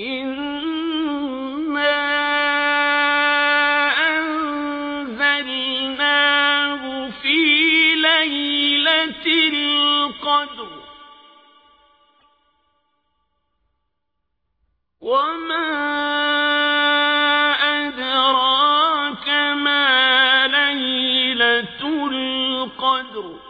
إنا أنزلناه في ليلة القدر وما أدراك ما ليلة القدر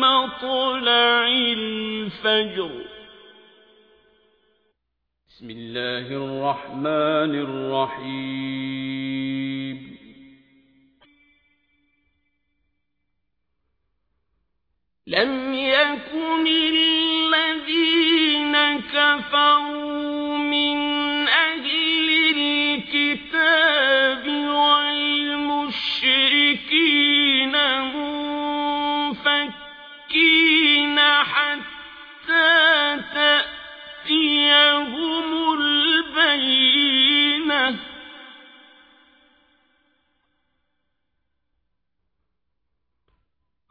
مطلع الفجر. بسم الله الرحمن الرحيم. لم يكن الذين كفروا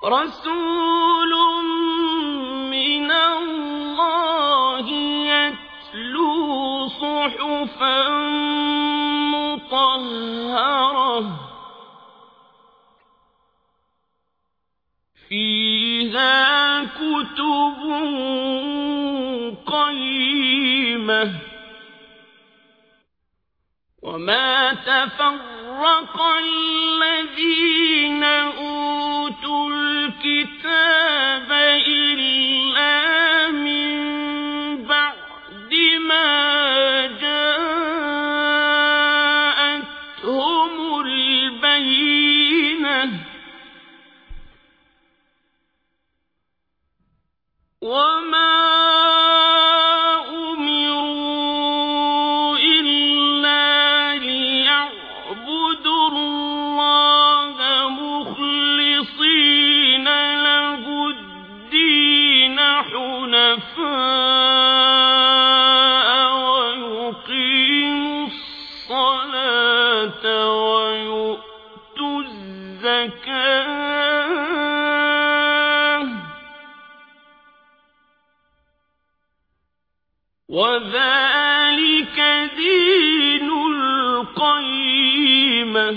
رسول من الله يتلو صحفا مطهرة فيها كتب قيمة وما تفرق الذين وما أمروا إلا ليعبدوا الله مخلصين له الدين حنفاء ويقيموا الصلاة ويؤتوا الزكاة وذلك دين القيمة.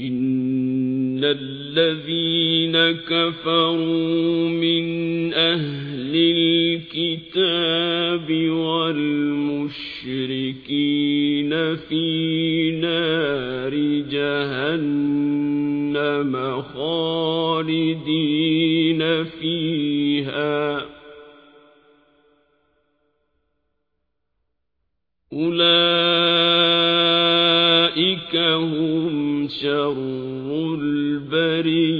إن الذين كفروا من أهل الكتاب والمشركين في نار جهنم خالدين. فيها. أولئك هم شر البرية.